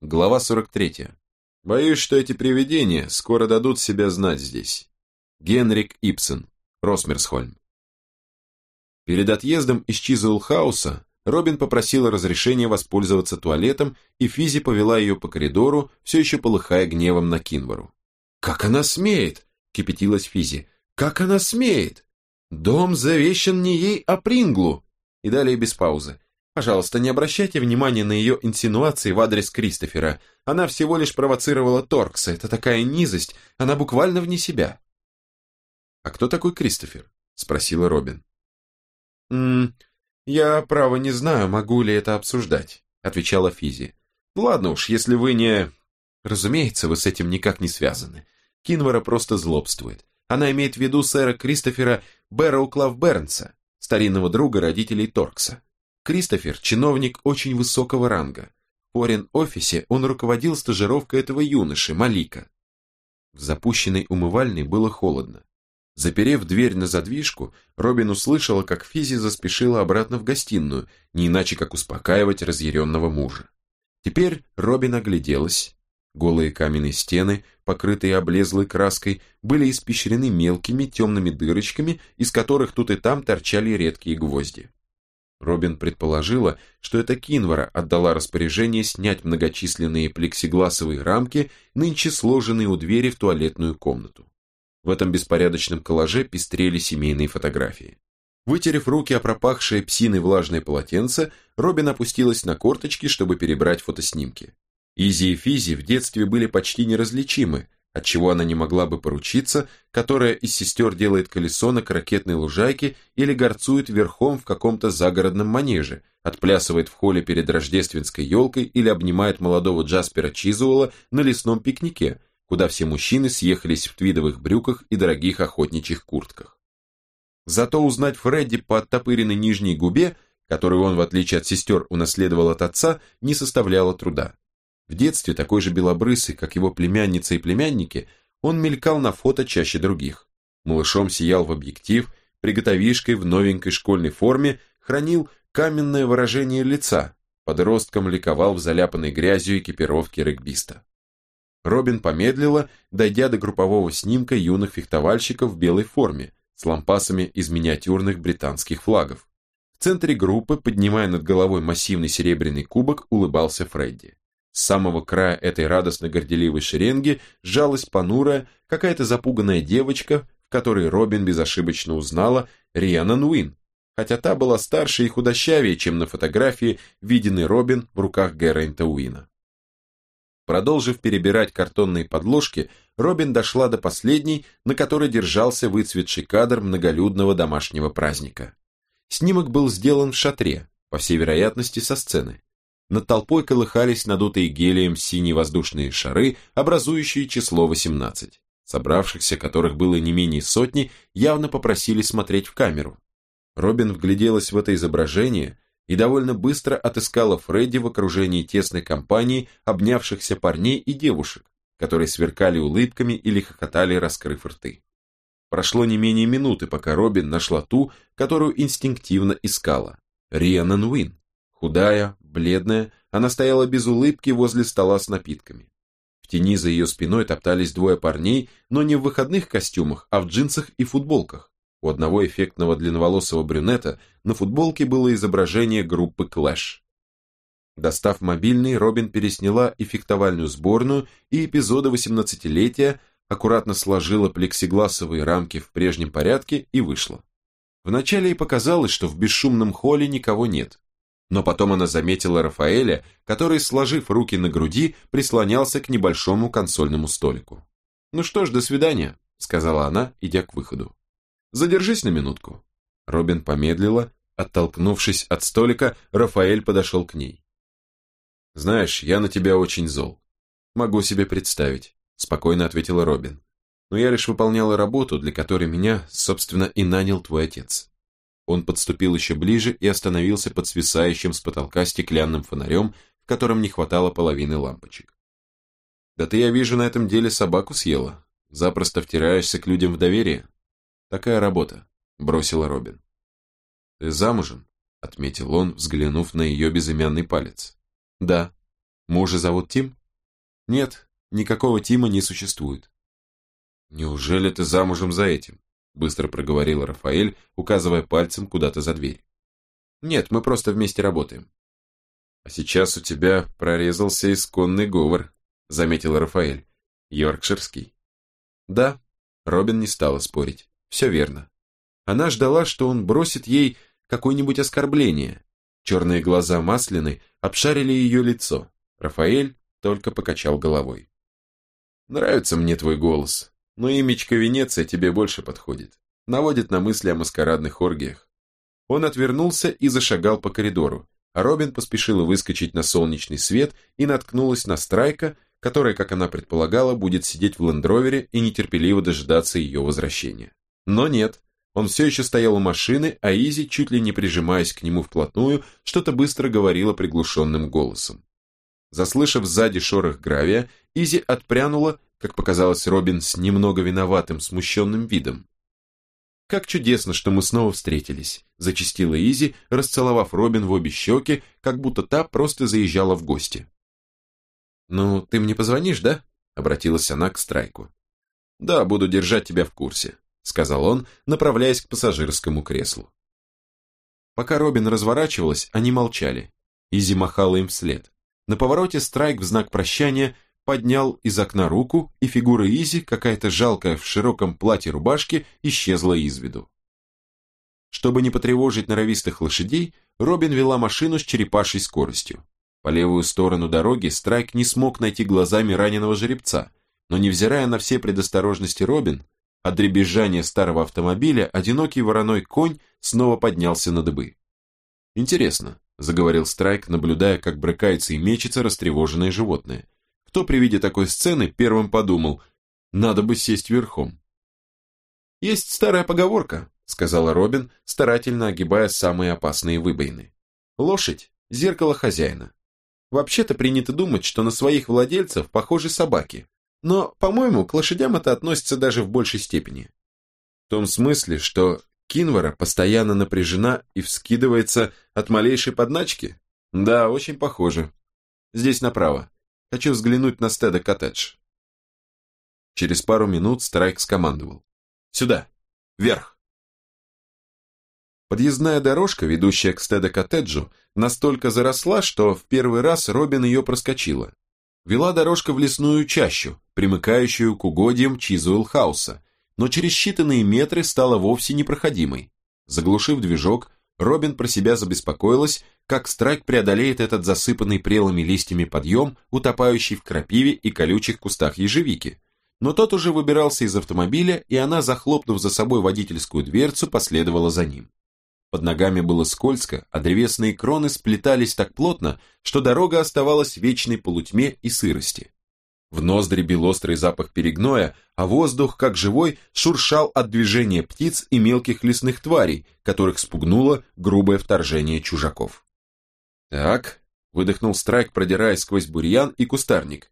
Глава 43. Боюсь, что эти привидения скоро дадут себя знать здесь. Генрик Ипсен, Росмерсхольм. Перед отъездом из Чизуэлхауса Робин попросила разрешения воспользоваться туалетом, и Физи повела ее по коридору, все еще полыхая гневом на Кинвару. «Как она смеет!» – кипятилась Физи. «Как она смеет! Дом завещан не ей, а Принглу!» И далее без паузы. Пожалуйста, не обращайте внимания на ее инсинуации в адрес Кристофера. Она всего лишь провоцировала Торкса. Это такая низость. Она буквально вне себя. «А кто такой Кристофер?» – спросила Робин. «М я, право, не знаю, могу ли это обсуждать», – отвечала Физи. «Ну ладно уж, если вы не...» «Разумеется, вы с этим никак не связаны. Кинвара просто злобствует. Она имеет в виду сэра Кристофера Бэрроуклав Бернса, старинного друга родителей Торкса. Кристофер – чиновник очень высокого ранга. В Форин-офисе он руководил стажировкой этого юноши, Малика. В запущенной умывальной было холодно. Заперев дверь на задвижку, Робин услышала, как Физи заспешила обратно в гостиную, не иначе как успокаивать разъяренного мужа. Теперь Робин огляделась. Голые каменные стены, покрытые облезлой краской, были испещрены мелкими темными дырочками, из которых тут и там торчали редкие гвозди. Робин предположила, что это Кинвара отдала распоряжение снять многочисленные плексигласовые рамки, нынче сложенные у двери в туалетную комнату. В этом беспорядочном коллаже пестрели семейные фотографии. Вытерев руки о пропахшее псиной влажное полотенце, Робин опустилась на корточки, чтобы перебрать фотоснимки. Изи и Физи в детстве были почти неразличимы, от чего она не могла бы поручиться, которая из сестер делает колесо на ракетной лужайке или горцует верхом в каком-то загородном манеже, отплясывает в холле перед рождественской елкой или обнимает молодого Джаспера Чизуэлла на лесном пикнике, куда все мужчины съехались в твидовых брюках и дорогих охотничьих куртках. Зато узнать Фредди по оттопыренной нижней губе, которую он, в отличие от сестер, унаследовал от отца, не составляло труда. В детстве такой же белобрысый, как его племянница и племянники, он мелькал на фото чаще других. Малышом сиял в объектив, приготовишкой в новенькой школьной форме хранил каменное выражение лица, подростком ликовал в заляпанной грязью экипировке регбиста. Робин помедлила, дойдя до группового снимка юных фехтовальщиков в белой форме, с лампасами из миниатюрных британских флагов. В центре группы, поднимая над головой массивный серебряный кубок, улыбался Фредди. С самого края этой радостно-горделивой шеренги сжалась понурая, какая-то запуганная девочка, в которой Робин безошибочно узнала Рианан Уин, хотя та была старше и худощавее, чем на фотографии, виденный Робин в руках Гэррента Уина. Продолжив перебирать картонные подложки, Робин дошла до последней, на которой держался выцветший кадр многолюдного домашнего праздника. Снимок был сделан в шатре, по всей вероятности со сцены. Над толпой колыхались надутые гелием синие воздушные шары, образующие число 18. Собравшихся, которых было не менее сотни, явно попросили смотреть в камеру. Робин вгляделась в это изображение и довольно быстро отыскала Фредди в окружении тесной компании обнявшихся парней и девушек, которые сверкали улыбками или хохотали, раскрыв рты. Прошло не менее минуты, пока Робин нашла ту, которую инстинктивно искала. Рианан Уин. Худая, бледная, она стояла без улыбки возле стола с напитками. В тени за ее спиной топтались двое парней, но не в выходных костюмах, а в джинсах и футболках. У одного эффектного длинноволосого брюнета на футболке было изображение группы Clash. Достав мобильный, Робин пересняла и фехтовальную сборную, и эпизоды 18-летия, аккуратно сложила плексигласовые рамки в прежнем порядке и вышла. Вначале ей показалось, что в бесшумном холле никого нет. Но потом она заметила Рафаэля, который, сложив руки на груди, прислонялся к небольшому консольному столику. «Ну что ж, до свидания», — сказала она, идя к выходу. «Задержись на минутку». Робин помедлила, оттолкнувшись от столика, Рафаэль подошел к ней. «Знаешь, я на тебя очень зол. Могу себе представить», — спокойно ответила Робин. «Но я лишь выполняла работу, для которой меня, собственно, и нанял твой отец. Он подступил еще ближе и остановился под свисающим с потолка стеклянным фонарем, в котором не хватало половины лампочек. «Да ты, я вижу, на этом деле собаку съела. Запросто втираешься к людям в доверие. Такая работа», — бросила Робин. «Ты замужем?» — отметил он, взглянув на ее безымянный палец. «Да». Мужа зовут Тим? Нет, никакого Тима не существует. Неужели ты замужем за этим? Быстро проговорил Рафаэль, указывая пальцем куда-то за дверь. Нет, мы просто вместе работаем. А сейчас у тебя прорезался исконный говор, заметил Рафаэль. Йоркширский. Да, Робин не стала спорить. Все верно. Она ждала, что он бросит ей какое-нибудь оскорбление. Черные глаза масляны обшарили ее лицо. Рафаэль только покачал головой. «Нравится мне твой голос, но имечко Венеция тебе больше подходит. Наводит на мысли о маскарадных оргиях». Он отвернулся и зашагал по коридору, а Робин поспешила выскочить на солнечный свет и наткнулась на Страйка, который, как она предполагала, будет сидеть в лендровере и нетерпеливо дожидаться ее возвращения. Но нет, он все еще стоял у машины, а Изи, чуть ли не прижимаясь к нему вплотную, что-то быстро говорила приглушенным голосом. Заслышав сзади шорох гравия, Изи отпрянула, как показалось Робин, с немного виноватым, смущенным видом. «Как чудесно, что мы снова встретились», – зачастила Изи, расцеловав Робин в обе щеки, как будто та просто заезжала в гости. «Ну, ты мне позвонишь, да?» – обратилась она к Страйку. «Да, буду держать тебя в курсе», – сказал он, направляясь к пассажирскому креслу. Пока Робин разворачивалась, они молчали. Изи махала им вслед. На повороте Страйк в знак прощания поднял из окна руку, и фигура Изи, какая-то жалкая в широком платье-рубашке, исчезла из виду. Чтобы не потревожить норовистых лошадей, Робин вела машину с черепашей скоростью. По левую сторону дороги Страйк не смог найти глазами раненого жеребца, но невзирая на все предосторожности Робин, от дребезжания старого автомобиля одинокий вороной конь снова поднялся на дыбы. Интересно, заговорил Страйк, наблюдая, как брыкается и мечется растревоженное животное. Кто при виде такой сцены первым подумал, надо бы сесть верхом. «Есть старая поговорка», — сказала Робин, старательно огибая самые опасные выбоины. «Лошадь — зеркало хозяина. Вообще-то принято думать, что на своих владельцев похожи собаки, но, по-моему, к лошадям это относится даже в большей степени. В том смысле, что Кинвара постоянно напряжена и вскидывается от малейшей подначки? Да, очень похоже. Здесь направо. Хочу взглянуть на стеда коттедж. Через пару минут Страйк скомандовал. Сюда. Вверх. Подъездная дорожка, ведущая к стеда коттеджу, настолько заросла, что в первый раз Робин ее проскочила. Вела дорожка в лесную чащу, примыкающую к угодьям Чизуэлл-хауса, но через считанные метры стала вовсе непроходимой. Заглушив движок, Робин про себя забеспокоилась, как Страйк преодолеет этот засыпанный прелыми листьями подъем, утопающий в крапиве и колючих кустах ежевики. Но тот уже выбирался из автомобиля, и она, захлопнув за собой водительскую дверцу, последовала за ним. Под ногами было скользко, а древесные кроны сплетались так плотно, что дорога оставалась вечной полутьме и сырости. В ноздри бил острый запах перегноя, а воздух, как живой, шуршал от движения птиц и мелких лесных тварей, которых спугнуло грубое вторжение чужаков. «Так», — выдохнул Страйк, продираясь сквозь бурьян и кустарник.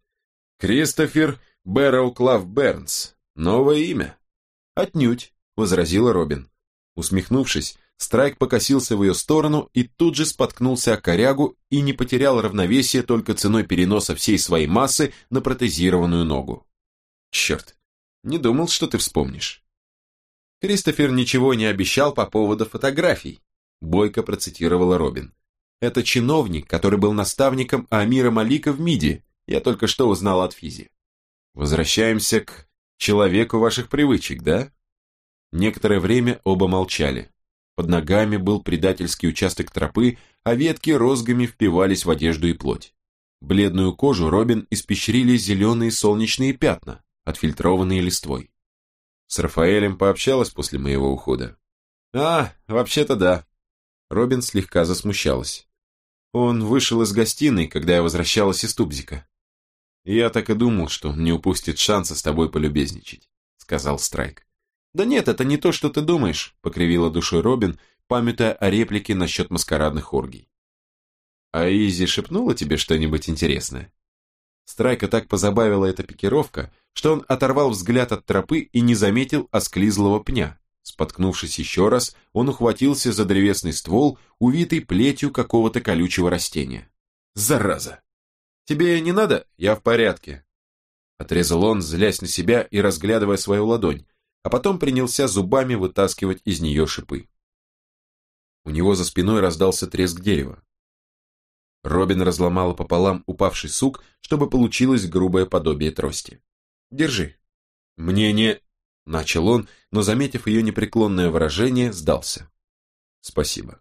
«Кристофер Бэрроуклав Бернс. Новое имя?» «Отнюдь», — возразила Робин. Усмехнувшись, Страйк покосился в ее сторону и тут же споткнулся о корягу и не потерял равновесие только ценой переноса всей своей массы на протезированную ногу. Черт, не думал, что ты вспомнишь. Кристофер ничего не обещал по поводу фотографий, бойко процитировала Робин. Это чиновник, который был наставником Амира Малика в МИДи, я только что узнал от Физи. Возвращаемся к человеку ваших привычек, да? Некоторое время оба молчали. Под ногами был предательский участок тропы, а ветки розгами впивались в одежду и плоть. Бледную кожу Робин испещрили зеленые солнечные пятна, отфильтрованные листвой. С Рафаэлем пообщалась после моего ухода. А, вообще-то да. Робин слегка засмущалась. Он вышел из гостиной, когда я возвращалась из Тубзика. Я так и думал, что он не упустит шанса с тобой полюбезничать, сказал Страйк. «Да нет, это не то, что ты думаешь», — покривила душой Робин, памятая о реплике насчет маскарадных оргий. «А Изи шепнула тебе что-нибудь интересное?» Страйка так позабавила эта пикировка, что он оторвал взгляд от тропы и не заметил осклизлого пня. Споткнувшись еще раз, он ухватился за древесный ствол, увитый плетью какого-то колючего растения. «Зараза!» Тебе не надо? Я в порядке. Отрезал он, злясь на себя и разглядывая свою ладонь, а потом принялся зубами вытаскивать из нее шипы. У него за спиной раздался треск дерева. Робин разломала пополам упавший сук, чтобы получилось грубое подобие трости. «Держи». «Мне не...» — начал он, но, заметив ее непреклонное выражение, сдался. «Спасибо».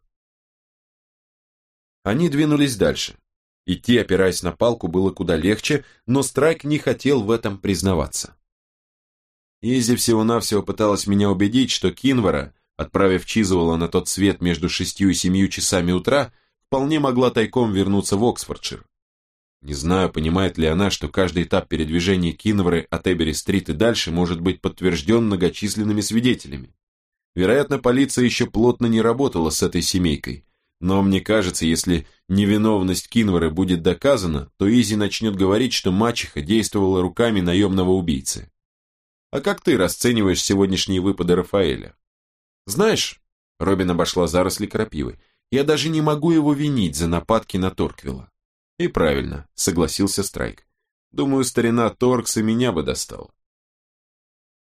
Они двинулись дальше. Идти, опираясь на палку, было куда легче, но Страйк не хотел в этом признаваться. Изи всего-навсего пыталась меня убедить, что Кинвара, отправив Чизуэлла на тот свет между шестью и семью часами утра, вполне могла тайком вернуться в Оксфордшир. Не знаю, понимает ли она, что каждый этап передвижения Кинвары от Эбери-стрит и дальше может быть подтвержден многочисленными свидетелями. Вероятно, полиция еще плотно не работала с этой семейкой, но мне кажется, если невиновность Кинвары будет доказана, то Изи начнет говорить, что мачеха действовала руками наемного убийцы. А как ты расцениваешь сегодняшние выпады Рафаэля? Знаешь, Робин обошла заросли крапивы, я даже не могу его винить за нападки на Торквилла. И правильно, согласился Страйк. Думаю, старина Торкс и меня бы достал.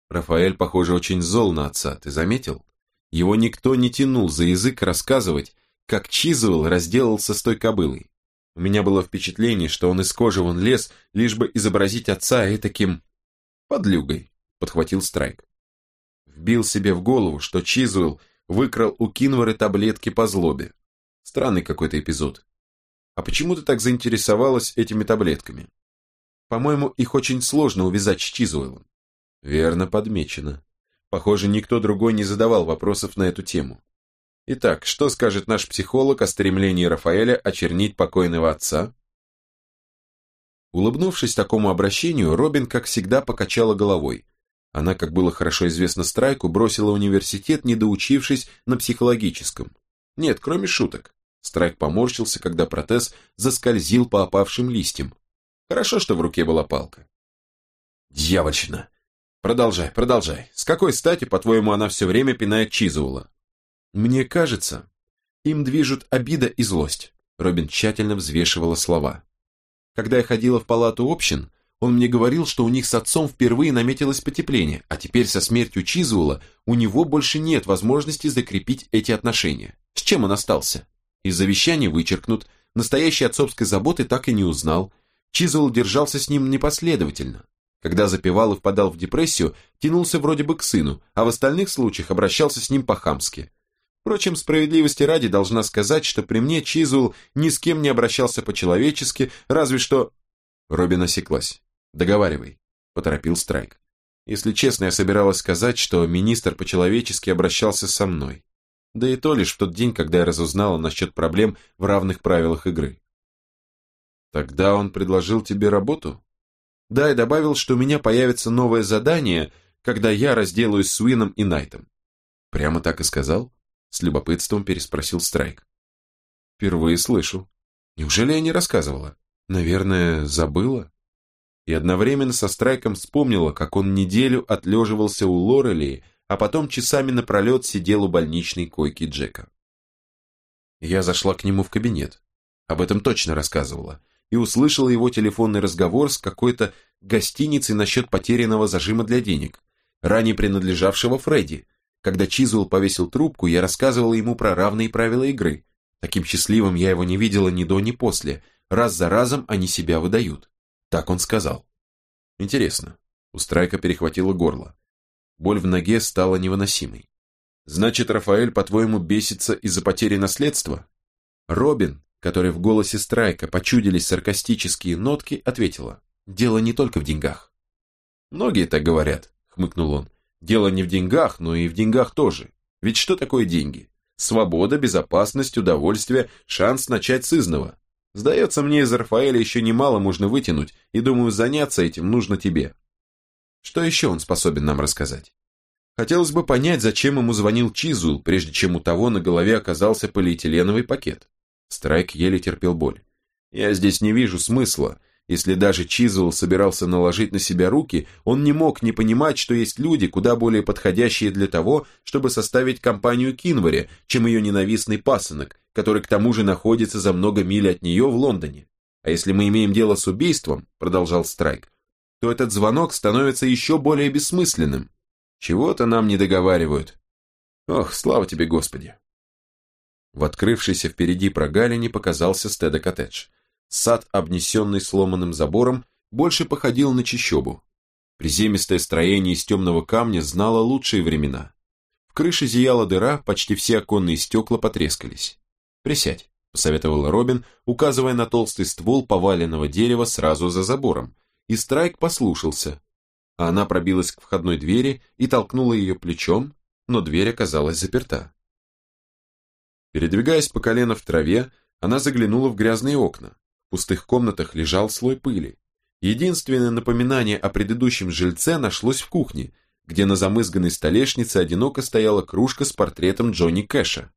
Рафаэль, похоже, очень зол на отца, ты заметил? Его никто не тянул за язык рассказывать, как Чизуэлл разделался с той кобылой. У меня было впечатление, что он из кожи вон лез, лишь бы изобразить отца и таким подлюгой, подхватил Страйк. Вбил себе в голову, что Чизуэлл выкрал у Кинвары таблетки по злобе. Странный какой-то эпизод. А почему ты так заинтересовалась этими таблетками? По-моему, их очень сложно увязать с Чизуэллом. Верно подмечено. Похоже, никто другой не задавал вопросов на эту тему. Итак, что скажет наш психолог о стремлении Рафаэля очернить покойного отца? Улыбнувшись такому обращению, Робин, как всегда, покачала головой. Она, как было хорошо известно Страйку, бросила университет, не доучившись на психологическом. Нет, кроме шуток. Страйк поморщился, когда протез заскользил по опавшим листьям. Хорошо, что в руке была палка. Дьявольщина! Продолжай, продолжай. С какой стати, по-твоему, она все время пинает Чизуэлла? «Мне кажется, им движут обида и злость», Робин тщательно взвешивала слова. «Когда я ходила в палату общин, он мне говорил, что у них с отцом впервые наметилось потепление, а теперь со смертью Чизуэлла у него больше нет возможности закрепить эти отношения. С чем он остался? Из завещания вычеркнут, настоящей отцовской заботы так и не узнал. Чизуэлл держался с ним непоследовательно. Когда запивал и впадал в депрессию, тянулся вроде бы к сыну, а в остальных случаях обращался с ним по-хамски. Впрочем, справедливости ради должна сказать, что при мне Чизул ни с кем не обращался по-человечески, разве что... Робин осеклась. «Договаривай», — поторопил Страйк. Если честно, я собиралась сказать, что министр по-человечески обращался со мной. Да и то лишь в тот день, когда я разузнала насчет проблем в равных правилах игры. Тогда он предложил тебе работу? Да, и добавил, что у меня появится новое задание, когда я разделаюсь с Уином и Найтом. Прямо так и сказал? С любопытством переспросил Страйк. Впервые слышу. Неужели я не рассказывала? Наверное, забыла? И одновременно со Страйком вспомнила, как он неделю отлеживался у Лорелии, а потом часами напролет сидел у больничной койки Джека. Я зашла к нему в кабинет. Об этом точно рассказывала. И услышала его телефонный разговор с какой-то гостиницей насчет потерянного зажима для денег, ранее принадлежавшего Фредди, когда Чизуэлл повесил трубку, я рассказывал ему про равные правила игры. Таким счастливым я его не видела ни до, ни после. Раз за разом они себя выдают. Так он сказал. Интересно. У Страйка перехватило горло. Боль в ноге стала невыносимой. Значит, Рафаэль, по-твоему, бесится из-за потери наследства? Робин, которой в голосе Страйка почудились саркастические нотки, ответила. Дело не только в деньгах. Многие так говорят, хмыкнул он. Дело не в деньгах, но и в деньгах тоже. Ведь что такое деньги? Свобода, безопасность, удовольствие, шанс начать с изного. Сдается мне, из Рафаэля еще немало можно вытянуть, и думаю, заняться этим нужно тебе. Что еще он способен нам рассказать? Хотелось бы понять, зачем ему звонил Чизул, прежде чем у того на голове оказался полиэтиленовый пакет. Страйк еле терпел боль. Я здесь не вижу смысла, если даже Чизуэлл собирался наложить на себя руки, он не мог не понимать, что есть люди, куда более подходящие для того, чтобы составить компанию Кинваре, чем ее ненавистный пасынок, который к тому же находится за много миль от нее в Лондоне. А если мы имеем дело с убийством, продолжал Страйк, то этот звонок становится еще более бессмысленным. Чего-то нам не договаривают. Ох, слава тебе, Господи. В открывшейся впереди прогалине показался стеда-коттедж. Сад, обнесенный сломанным забором, больше походил на чащобу. Приземистое строение из темного камня знало лучшие времена. В крыше зияла дыра, почти все оконные стекла потрескались. «Присядь», — посоветовала Робин, указывая на толстый ствол поваленного дерева сразу за забором, и Страйк послушался. А она пробилась к входной двери и толкнула ее плечом, но дверь оказалась заперта. Передвигаясь по колено в траве, она заглянула в грязные окна. В пустых комнатах лежал слой пыли. Единственное напоминание о предыдущем жильце нашлось в кухне, где на замызганной столешнице одиноко стояла кружка с портретом Джонни Кэша.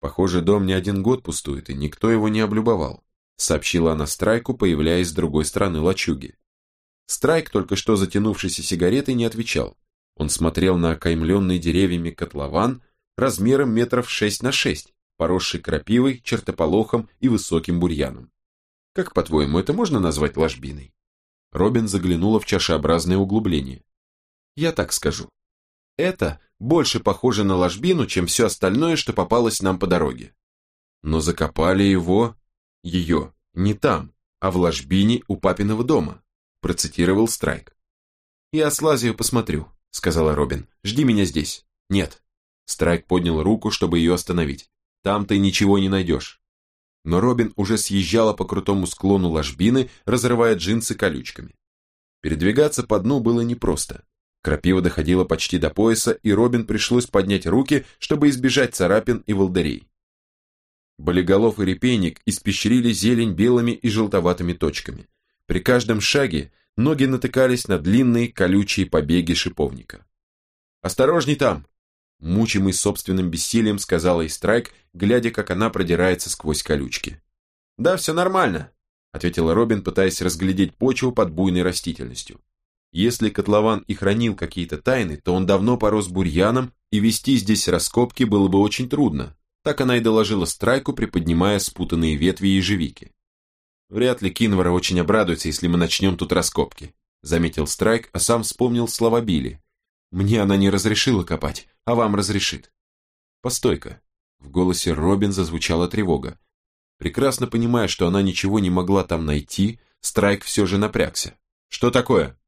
Похоже, дом не один год пустует, и никто его не облюбовал, сообщила она Страйку, появляясь с другой стороны лачуги. Страйк, только что затянувшийся сигаретой, не отвечал. Он смотрел на окаймленный деревьями котлован размером метров шесть на шесть, поросший крапивой, чертополохом и высоким бурьяном. Как, по-твоему, это можно назвать ложбиной? Робин заглянула в чашеобразное углубление. Я так скажу. Это больше похоже на ложбину, чем все остальное, что попалось нам по дороге. Но закопали его, ее, не там, а в ложбине у папиного дома процитировал Страйк. «Я с Лазию посмотрю», — сказала Робин. «Жди меня здесь». «Нет». Страйк поднял руку, чтобы ее остановить. «Там ты ничего не найдешь». Но Робин уже съезжала по крутому склону ложбины, разрывая джинсы колючками. Передвигаться по дну было непросто. Крапива доходила почти до пояса, и Робин пришлось поднять руки, чтобы избежать царапин и волдырей. Болиголов и репейник испещрили зелень белыми и желтоватыми точками. При каждом шаге ноги натыкались на длинные колючие побеги шиповника. «Осторожней там!» Мучимый собственным бессилием сказала Страйк, глядя, как она продирается сквозь колючки. «Да, все нормально», — ответила Робин, пытаясь разглядеть почву под буйной растительностью. Если котлован и хранил какие-то тайны, то он давно порос бурьяном, и вести здесь раскопки было бы очень трудно. Так она и доложила Страйку, приподнимая спутанные ветви ежевики. Вряд ли Кинвара очень обрадуется, если мы начнем тут раскопки, заметил Страйк, а сам вспомнил слова Билли. Мне она не разрешила копать, а вам разрешит. Постой-ка. В голосе Робин зазвучала тревога. Прекрасно понимая, что она ничего не могла там найти, Страйк все же напрягся. Что такое?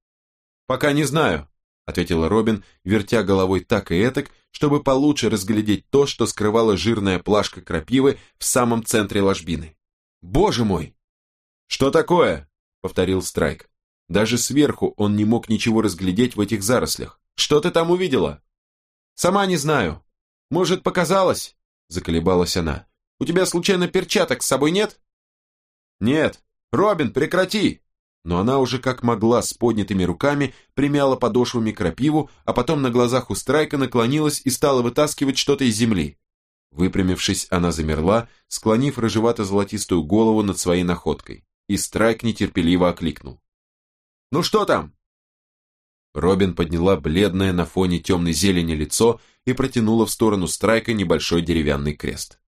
Пока не знаю, ответила Робин, вертя головой так и этак, чтобы получше разглядеть то, что скрывала жирная плашка крапивы в самом центре ложбины. Боже мой! «Что такое?» — повторил Страйк. Даже сверху он не мог ничего разглядеть в этих зарослях. «Что ты там увидела?» «Сама не знаю. Может, показалось?» — заколебалась она. «У тебя случайно перчаток с собой нет?» «Нет. Робин, прекрати!» Но она уже как могла с поднятыми руками примяла подошвами крапиву, а потом на глазах у Страйка наклонилась и стала вытаскивать что-то из земли. Выпрямившись, она замерла, склонив рыжевато-золотистую голову над своей находкой и Страйк нетерпеливо окликнул. «Ну что там?» Робин подняла бледное на фоне темной зелени лицо и протянула в сторону Страйка небольшой деревянный крест.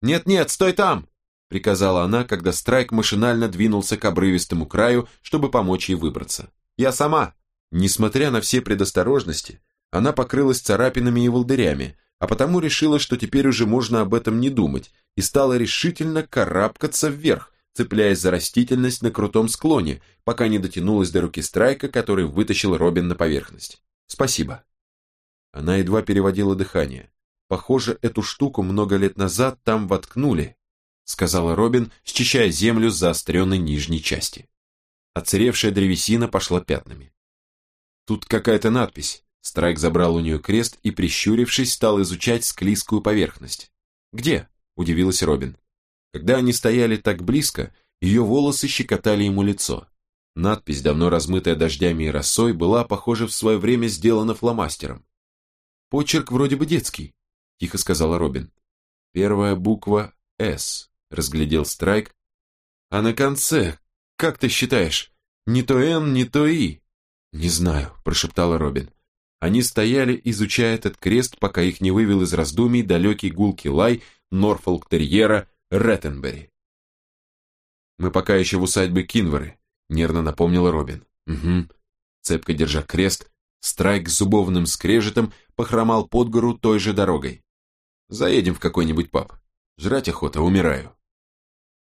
«Нет-нет, стой там!» — приказала она, когда Страйк машинально двинулся к обрывистому краю, чтобы помочь ей выбраться. «Я сама!» Несмотря на все предосторожности, она покрылась царапинами и волдырями, а потому решила, что теперь уже можно об этом не думать, и стала решительно карабкаться вверх, цепляясь за растительность на крутом склоне, пока не дотянулась до руки Страйка, который вытащил Робин на поверхность. «Спасибо». Она едва переводила дыхание. «Похоже, эту штуку много лет назад там воткнули», сказала Робин, счищая землю с заостренной нижней части. Оцаревшая древесина пошла пятнами. «Тут какая-то надпись». Страйк забрал у нее крест и, прищурившись, стал изучать склизкую поверхность. «Где?» – удивилась Робин. Когда они стояли так близко, ее волосы щекотали ему лицо. Надпись, давно размытая дождями и росой, была, похоже, в свое время сделана фломастером. «Почерк вроде бы детский», — тихо сказала Робин. «Первая буква «С», — разглядел Страйк. «А на конце, как ты считаешь, не то «Н», не то «И»?» «Не знаю», — прошептала Робин. Они стояли, изучая этот крест, пока их не вывел из раздумий далекий гулкий лай Норфолк-терьера Реттенбери. Мы пока еще в усадьбе Кинворы, нервно напомнила Робин. Угу. Цепко держа крест, Страйк с зубовным скрежетом похромал под гору той же дорогой. Заедем в какой-нибудь паб. Жрать охота, умираю.